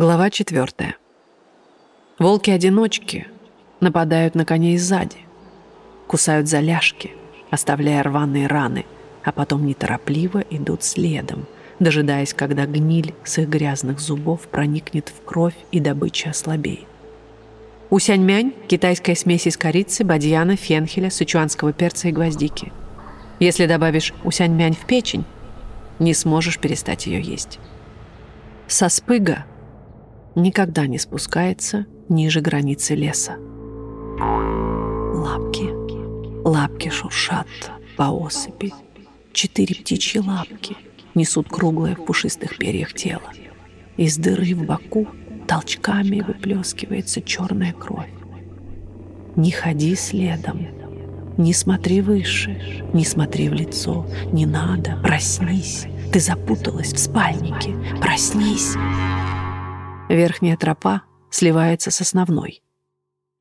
Глава четвертая. Волки-одиночки нападают на коней сзади, кусают за ляжки, оставляя рваные раны, а потом неторопливо идут следом, дожидаясь, когда гниль с их грязных зубов проникнет в кровь и добыча ослабеет. Усяньмянь – китайская смесь из корицы, бадьяна, фенхеля, сычуанского перца и гвоздики. Если добавишь усяньмянь в печень, не сможешь перестать ее есть. Соспыга никогда не спускается ниже границы леса. Лапки, лапки шуршат по осыпи. Четыре птичьи лапки несут круглое в пушистых перьях тело. Из дыры в боку толчками выплескивается черная кровь. Не ходи следом, не смотри выше, не смотри в лицо, не надо, проснись. Ты запуталась в спальнике, проснись. Верхняя тропа сливается с основной.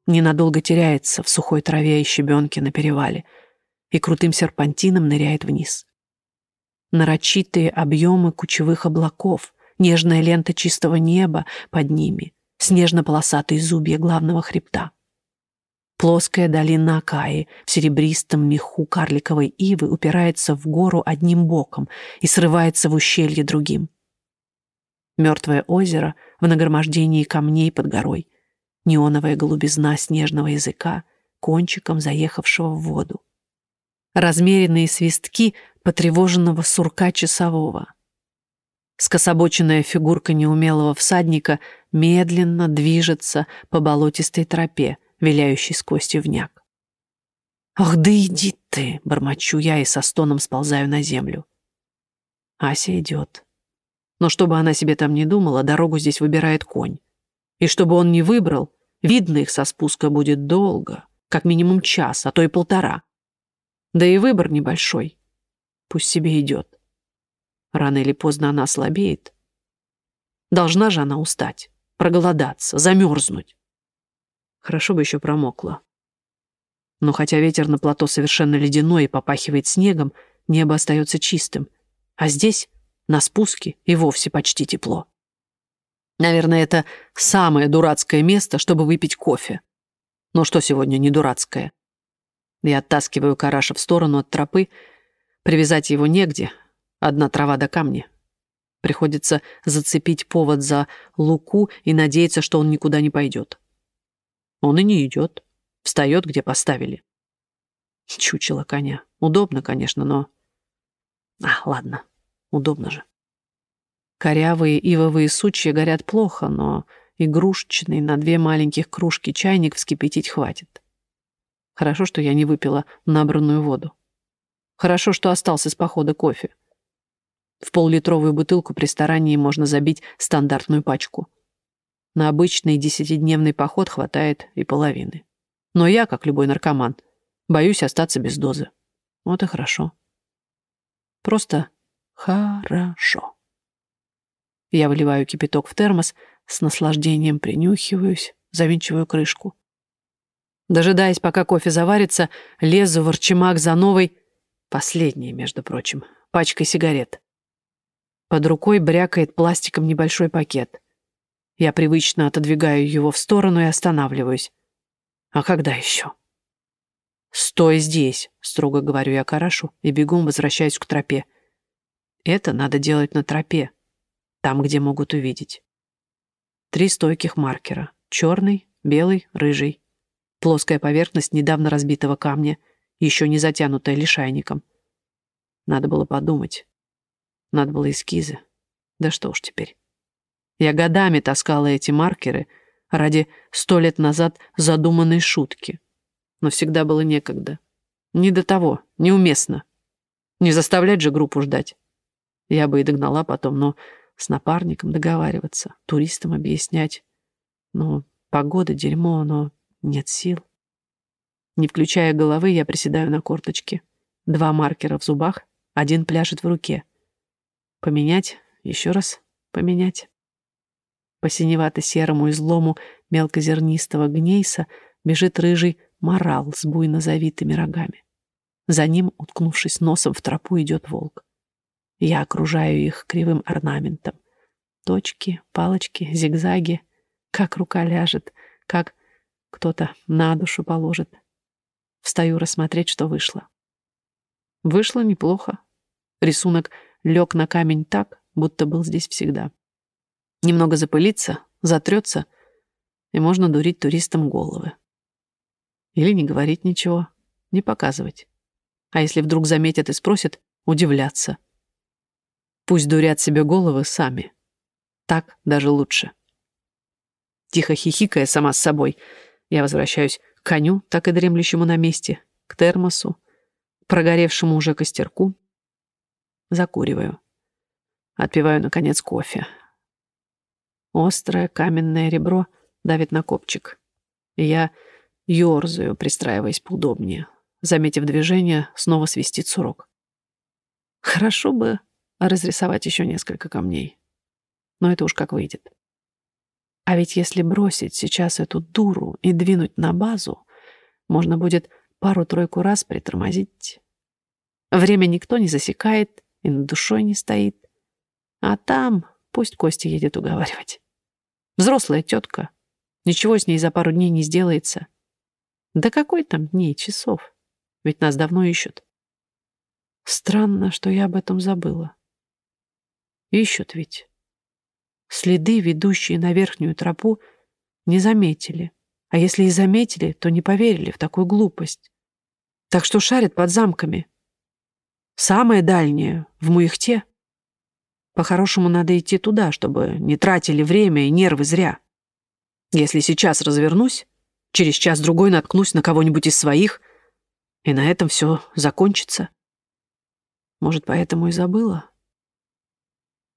Ненадолго теряется в сухой траве и щебенке на перевале и крутым серпантином ныряет вниз. Нарочитые объемы кучевых облаков, нежная лента чистого неба под ними, снежно-полосатые зубья главного хребта. Плоская долина Акаи в серебристом меху карликовой ивы упирается в гору одним боком и срывается в ущелье другим. Мертвое озеро в нагромождении камней под горой, неоновая голубизна снежного языка, кончиком заехавшего в воду. Размеренные свистки потревоженного сурка часового. Скособоченная фигурка неумелого всадника медленно движется по болотистой тропе, виляющий сквозь тювняк. «Ах, да иди ты!» — бормочу я и со стоном сползаю на землю. Ася идет. Но чтобы она себе там не думала, дорогу здесь выбирает конь. И чтобы он не выбрал, видно их со спуска будет долго, как минимум час, а то и полтора. Да и выбор небольшой. Пусть себе идет. Рано или поздно она ослабеет. Должна же она устать, проголодаться, замерзнуть. Хорошо бы еще промокла. Но хотя ветер на плато совершенно ледяной и попахивает снегом, небо остается чистым. А здесь, на спуске, и вовсе почти тепло. Наверное, это самое дурацкое место, чтобы выпить кофе. Но что сегодня не дурацкое? Я оттаскиваю Караша в сторону от тропы. Привязать его негде. Одна трава до камня. Приходится зацепить повод за луку и надеяться, что он никуда не пойдет. Он и не идет. Встает, где поставили. Чучело коня. Удобно, конечно, но... А, ладно, удобно же. Корявые ивовые сучья горят плохо, но игрушечный на две маленьких кружки чайник вскипятить хватит. Хорошо, что я не выпила набранную воду. Хорошо, что остался с похода кофе. В поллитровую бутылку при старании можно забить стандартную пачку. На обычный десятидневный поход хватает и половины. Но я, как любой наркоман, боюсь остаться без дозы. Вот и хорошо. Просто хорошо. Я выливаю кипяток в термос, с наслаждением принюхиваюсь, завинчиваю крышку. Дожидаясь, пока кофе заварится, лезу в арчимак за новой, последней, между прочим, пачкой сигарет. Под рукой брякает пластиком небольшой пакет. Я привычно отодвигаю его в сторону и останавливаюсь. А когда еще? «Стой здесь», — строго говорю я Карашу и бегом возвращаюсь к тропе. Это надо делать на тропе, там, где могут увидеть. Три стойких маркера. Черный, белый, рыжий. Плоская поверхность недавно разбитого камня, еще не затянутая лишайником. Надо было подумать. Надо было эскизы. Да что уж теперь. Я годами таскала эти маркеры ради сто лет назад задуманной шутки. Но всегда было некогда. Не до того, неуместно. Не заставлять же группу ждать. Я бы и догнала потом, но с напарником договариваться, туристам объяснять. Ну, погода, дерьмо, но нет сил. Не включая головы, я приседаю на корточки. Два маркера в зубах, один пляшет в руке. Поменять, еще раз поменять. По синевато-серому излому мелкозернистого гнейса бежит рыжий морал с буйно завитыми рогами. За ним, уткнувшись носом в тропу, идет волк. Я окружаю их кривым орнаментом. точки, палочки, зигзаги, как рука ляжет, как кто-то на душу положит. Встаю рассмотреть, что вышло. Вышло неплохо. Рисунок лег на камень так, будто был здесь всегда. Немного запылится, затрется, и можно дурить туристам головы. Или не говорить ничего, не показывать. А если вдруг заметят и спросят, удивляться. Пусть дурят себе головы сами. Так даже лучше. Тихо хихикая сама с собой, я возвращаюсь к коню, так и дремлющему на месте, к термосу, прогоревшему уже костерку. Закуриваю. Отпиваю, наконец, кофе. Острое каменное ребро давит на копчик. Я ёрзаю, пристраиваясь поудобнее. Заметив движение, снова свистит сурок. Хорошо бы разрисовать еще несколько камней. Но это уж как выйдет. А ведь если бросить сейчас эту дуру и двинуть на базу, можно будет пару-тройку раз притормозить. Время никто не засекает и над душой не стоит. А там пусть Костя едет уговаривать. Взрослая тетка. Ничего с ней за пару дней не сделается. Да какой там дней, часов? Ведь нас давно ищут. Странно, что я об этом забыла. Ищут ведь. Следы, ведущие на верхнюю тропу, не заметили. А если и заметили, то не поверили в такую глупость. Так что шарят под замками. Самое дальнее, в Муихте. По-хорошему надо идти туда, чтобы не тратили время и нервы зря. Если сейчас развернусь, через час-другой наткнусь на кого-нибудь из своих, и на этом все закончится. Может, поэтому и забыла?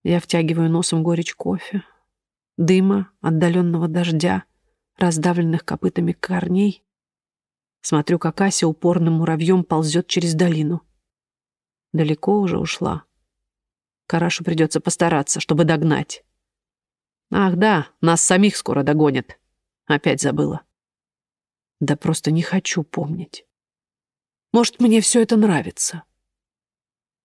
Я втягиваю носом горечь кофе, дыма, отдаленного дождя, раздавленных копытами корней. Смотрю, как Ася упорным муравьем ползет через долину. Далеко уже ушла. Карашу придется постараться, чтобы догнать. Ах да, нас самих скоро догонят. Опять забыла. Да просто не хочу помнить. Может, мне все это нравится.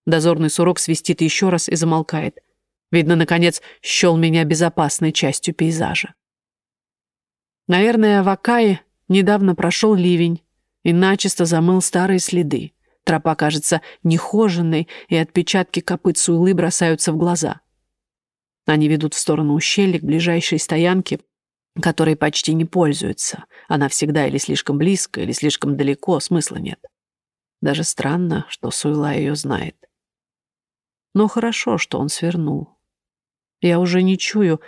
Дозорный сурок свистит еще раз и замолкает. Видно, наконец, счел меня безопасной частью пейзажа. Наверное, в Акае недавно прошел ливень и начисто замыл старые следы. Тропа кажется нехоженной, и отпечатки копыт суйлы бросаются в глаза. Они ведут в сторону ущелья к ближайшей стоянке, которой почти не пользуются. Она всегда или слишком близко, или слишком далеко, смысла нет. Даже странно, что Суйла ее знает. Но хорошо, что он свернул. Я уже не чую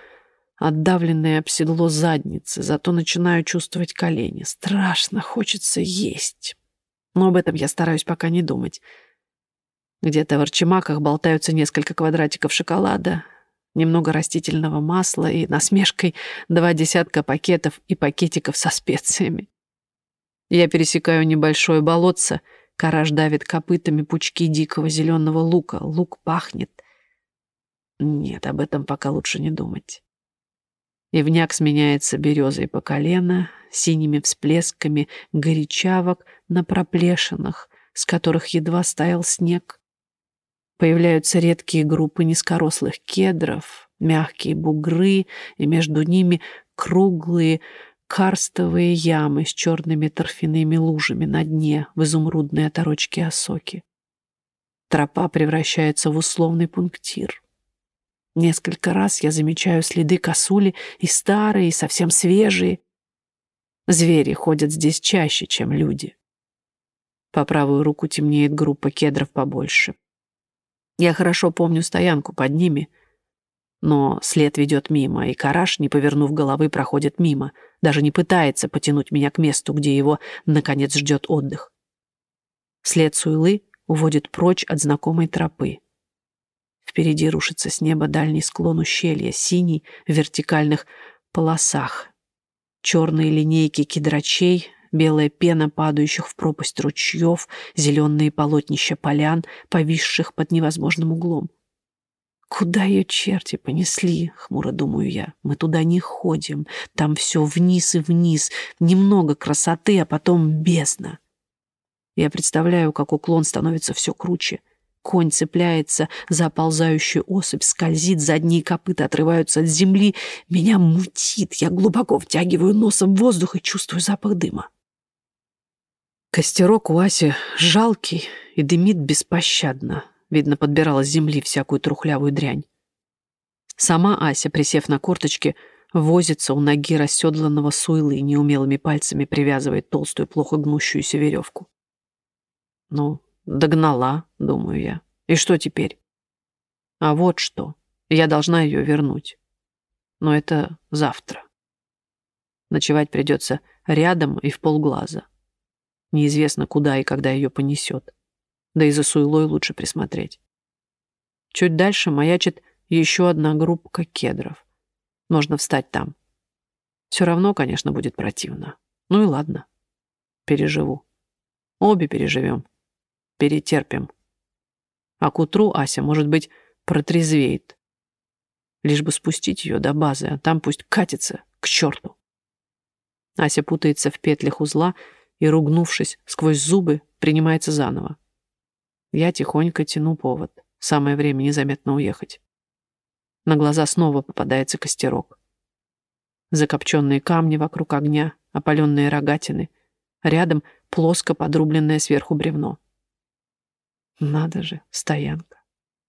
отдавленные об седло задницы, зато начинаю чувствовать колени. Страшно хочется есть. Но об этом я стараюсь пока не думать. Где-то в арчимаках болтаются несколько квадратиков шоколада, немного растительного масла и насмешкой два десятка пакетов и пакетиков со специями. Я пересекаю небольшое болотце, караж давит копытами пучки дикого зеленого лука. Лук пахнет. Нет, об этом пока лучше не думать. Ивняк сменяется березой по колено, синими всплесками горячавок на проплешинах, с которых едва стаял снег. Появляются редкие группы низкорослых кедров, мягкие бугры, и между ними круглые карстовые ямы с черными торфяными лужами на дне в изумрудной оторочке осоки. Тропа превращается в условный пунктир. Несколько раз я замечаю следы косули и старые, и совсем свежие. Звери ходят здесь чаще, чем люди. По правую руку темнеет группа кедров побольше. Я хорошо помню стоянку под ними, но след ведет мимо, и Караш, не повернув головы, проходит мимо, даже не пытается потянуть меня к месту, где его, наконец, ждет отдых. След Суйлы уводит прочь от знакомой тропы. Впереди рушится с неба дальний склон ущелья, синий в вертикальных полосах. Черные линейки кедрачей, белая пена падающих в пропасть ручьев, зеленые полотнища полян, повисших под невозможным углом. «Куда ее черти понесли?» — хмуро думаю я. «Мы туда не ходим. Там все вниз и вниз. Немного красоты, а потом бездна». Я представляю, как уклон становится все круче — конь цепляется за оползающую особь, скользит, задние копыта отрываются от земли. Меня мутит, я глубоко втягиваю носом воздух и чувствую запах дыма. Костерок у Аси жалкий и дымит беспощадно. Видно, подбирала с земли всякую трухлявую дрянь. Сама Ася, присев на корточки, возится у ноги расседланного суйлы и неумелыми пальцами привязывает толстую, плохо гнущуюся веревку. Ну, догнала, думаю я. И что теперь? А вот что. Я должна ее вернуть. Но это завтра. Ночевать придется рядом и в полглаза. Неизвестно, куда и когда ее понесет. Да и за суйлой лучше присмотреть. Чуть дальше маячит еще одна группка кедров. Нужно встать там. Все равно, конечно, будет противно. Ну и ладно. Переживу. Обе переживем. Перетерпим. А к утру Ася, может быть, протрезвеет. Лишь бы спустить ее до базы, а там пусть катится к черту. Ася путается в петлях узла и, ругнувшись сквозь зубы, принимается заново. Я тихонько тяну повод. Самое время незаметно уехать. На глаза снова попадается костерок. Закопченные камни вокруг огня, опаленные рогатины. Рядом плоско подрубленное сверху бревно. Надо же, стоянка,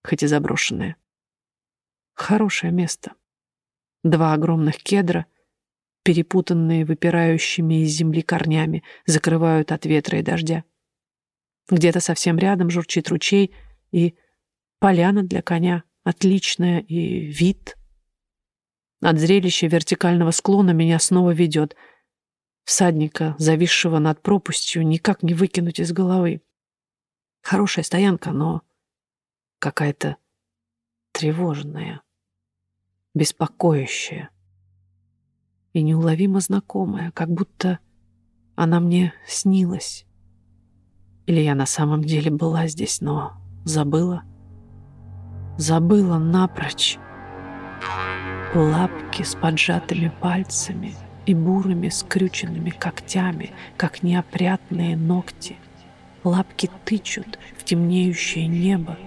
хоть и заброшенная. Хорошее место. Два огромных кедра — перепутанные выпирающими из земли корнями, закрывают от ветра и дождя. Где-то совсем рядом журчит ручей, и поляна для коня отличная, и вид. От зрелища вертикального склона меня снова ведет. Всадника, зависшего над пропастью, никак не выкинуть из головы. Хорошая стоянка, но какая-то тревожная, беспокоящая и неуловимо знакомая, как будто она мне снилась. Или я на самом деле была здесь, но забыла? Забыла напрочь. Лапки с поджатыми пальцами и бурыми скрюченными когтями, как неопрятные ногти. Лапки тычут в темнеющее небо,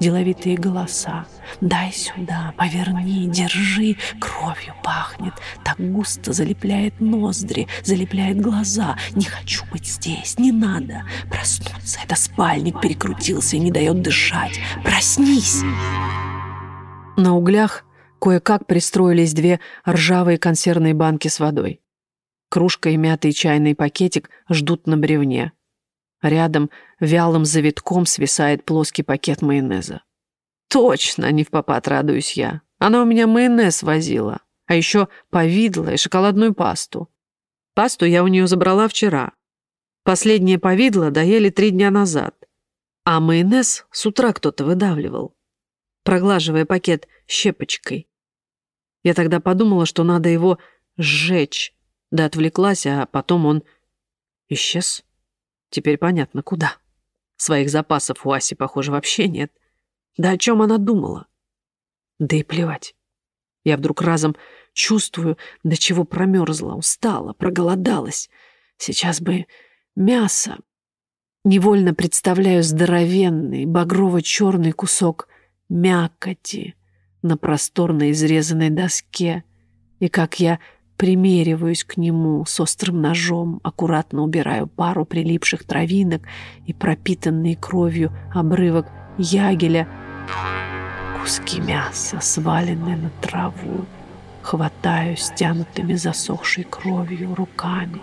деловитые голоса. «Дай сюда, поверни, держи, кровью пахнет, так густо залепляет ноздри, залепляет глаза. Не хочу быть здесь, не надо. Проснуться, это спальник перекрутился и не дает дышать. Проснись!» На углях кое-как пристроились две ржавые консервные банки с водой. Кружка и мятый чайный пакетик ждут на бревне. Рядом вялым завитком свисает плоский пакет майонеза. Точно, не в попад радуюсь я. Она у меня майонез возила, а еще повидло и шоколадную пасту. Пасту я у нее забрала вчера. Последнее повидло доели три дня назад. А майонез с утра кто-то выдавливал, проглаживая пакет щепочкой. Я тогда подумала, что надо его сжечь, да отвлеклась, а потом он исчез. Теперь понятно, куда. Своих запасов у Аси, похоже, вообще нет. Да о чем она думала? Да и плевать. Я вдруг разом чувствую, до чего промерзла, устала, проголодалась. Сейчас бы мясо. Невольно представляю здоровенный, багрово-черный кусок мякоти на просторной изрезанной доске, и как я примериваюсь к нему с острым ножом, аккуратно убираю пару прилипших травинок и пропитанный кровью обрывок ягеля, куски мяса, сваленные на траву, хватаю стянутыми засохшей кровью руками,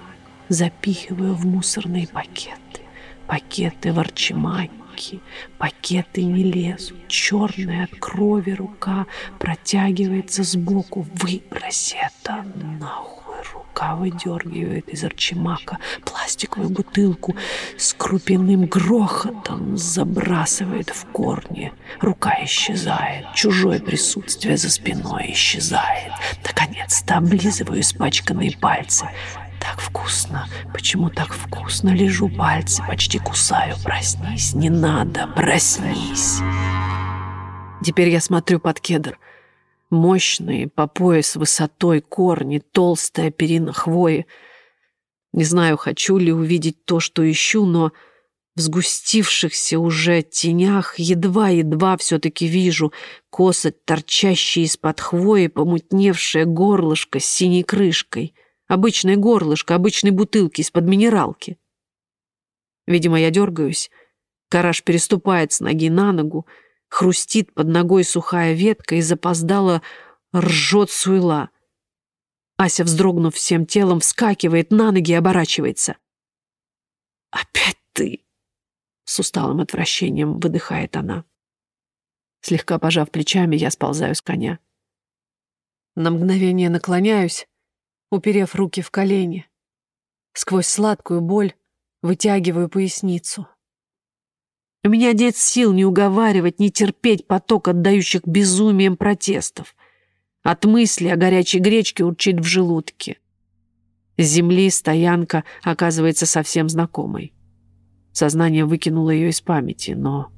запихиваю в мусорные пакеты, пакеты ворчимань, руки. Пакеты не лезут. Черная от крови рука протягивается сбоку. Выбрось это нахуй. Рука выдергивает из арчимака пластиковую бутылку с крупяным грохотом, забрасывает в корни. Рука исчезает. Чужое присутствие за спиной исчезает. Наконец-то облизываю испачканные пальцы. Так вкусно. Почему так вкусно? Лежу пальцы, почти кусаю. Проснись, не надо, проснись. Теперь я смотрю под кедр. Мощные, по пояс высотой корни, толстая перина хвои. Не знаю, хочу ли увидеть то, что ищу, но В сгустившихся уже тенях едва-едва все-таки вижу косо торчащие из-под хвои помутневшее горлышко с синей крышкой. Обычное горлышко обычной бутылки из-под минералки. Видимо, я дергаюсь. Караш переступает с ноги на ногу, хрустит под ногой сухая ветка и запоздала ржет суйла. Ася, вздрогнув всем телом, вскакивает на ноги и оборачивается. «Опять ты!» С усталым отвращением выдыхает она. Слегка пожав плечами, я сползаю с коня. На мгновение наклоняюсь, уперев руки в колени. Сквозь сладкую боль вытягиваю поясницу. У меня нет сил не уговаривать, не терпеть поток отдающих безумием протестов. От мысли о горячей гречке урчит в желудке. С земли стоянка оказывается совсем знакомой. Сознание выкинуло ее из памяти, но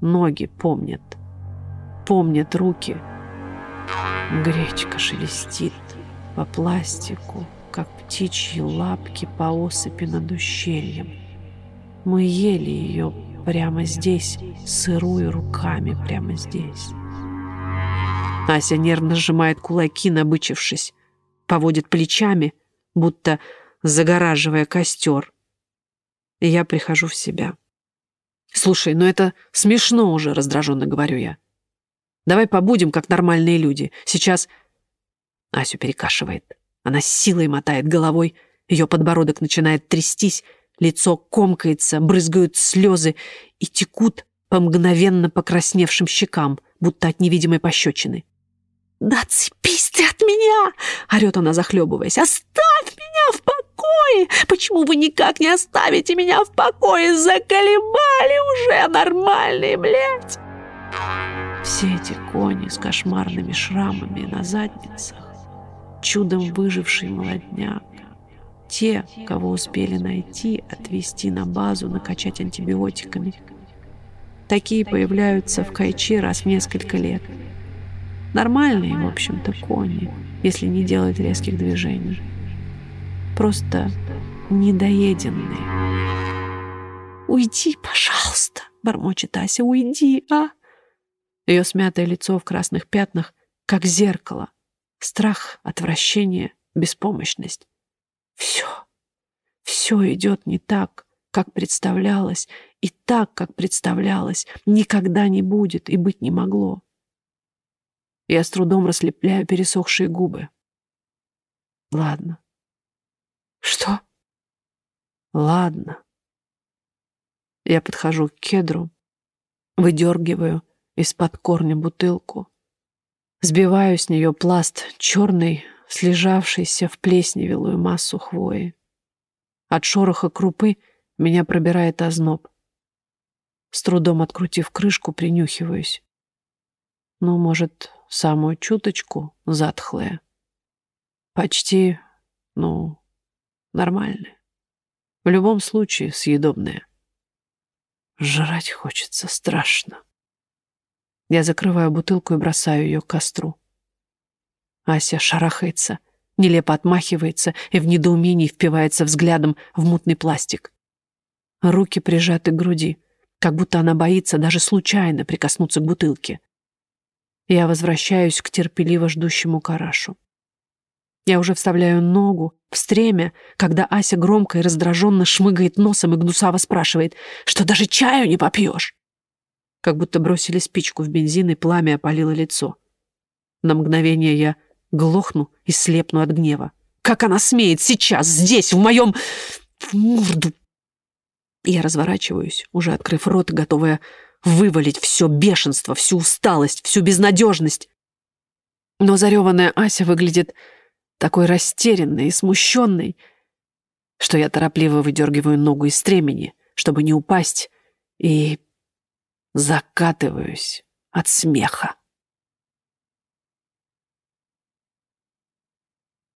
ноги помнят. Помнят руки. Гречка шелестит по пластику, как птичьи лапки по осыпи над ущельем. Мы ели ее прямо здесь, сырую руками прямо здесь. Ася нервно сжимает кулаки, набычившись, поводит плечами, будто загораживая костер и я прихожу в себя. «Слушай, ну это смешно уже», — раздраженно говорю я. «Давай побудем, как нормальные люди. Сейчас...» Асю перекашивает. Она с силой мотает головой, ее подбородок начинает трястись, лицо комкается, брызгают слезы и текут по мгновенно покрасневшим щекам, будто от невидимой пощечины. «Да цепись ты от меня!» — орет она, захлебываясь. «Оставь меня в покое! Почему вы никак не оставите меня в покое? Заколебали уже нормальные, блядь!» Все эти кони с кошмарными шрамами на задницах, чудом выживший молодняк, те, кого успели найти, отвезти на базу, накачать антибиотиками. Такие появляются в Кайчи раз в несколько лет – Нормальные, в общем-то, кони, если не делать резких движений. Просто недоеденные. «Уйди, пожалуйста!» — бормочет Ася. «Уйди, а!» Ее смятое лицо в красных пятнах, как зеркало. Страх, отвращение, беспомощность. Все, все идет не так, как представлялось, и так, как представлялось, никогда не будет и быть не могло. Я с трудом раслепляю пересохшие губы. Ладно. Что? Ладно. Я подхожу к кедру, выдергиваю из-под корня бутылку, сбиваю с нее пласт черный, слежавшийся в плесневелую массу хвои. От шороха крупы меня пробирает озноб. С трудом открутив крышку, принюхиваюсь. Ну, может, самую чуточку затхлое. Почти, ну, нормальное. В любом случае съедобное. Жрать хочется страшно. Я закрываю бутылку и бросаю ее к костру. Ася шарахается, нелепо отмахивается и в недоумении впивается взглядом в мутный пластик. Руки прижаты к груди, как будто она боится даже случайно прикоснуться к бутылке. Я возвращаюсь к терпеливо ждущему карашу. Я уже вставляю ногу в стремя, когда Ася громко и раздраженно шмыгает носом и гнусаво спрашивает, что даже чаю не попьешь. Как будто бросили спичку в бензин, и пламя опалило лицо. На мгновение я глохну и слепну от гнева. Как она смеет сейчас, здесь, в моем... в морду? Я разворачиваюсь, уже открыв рот, готовая вывалить все бешенство, всю усталость, всю безнадежность. Но зареванная Ася выглядит такой растерянной и смущенной, что я торопливо выдергиваю ногу из стремени, чтобы не упасть, и закатываюсь от смеха.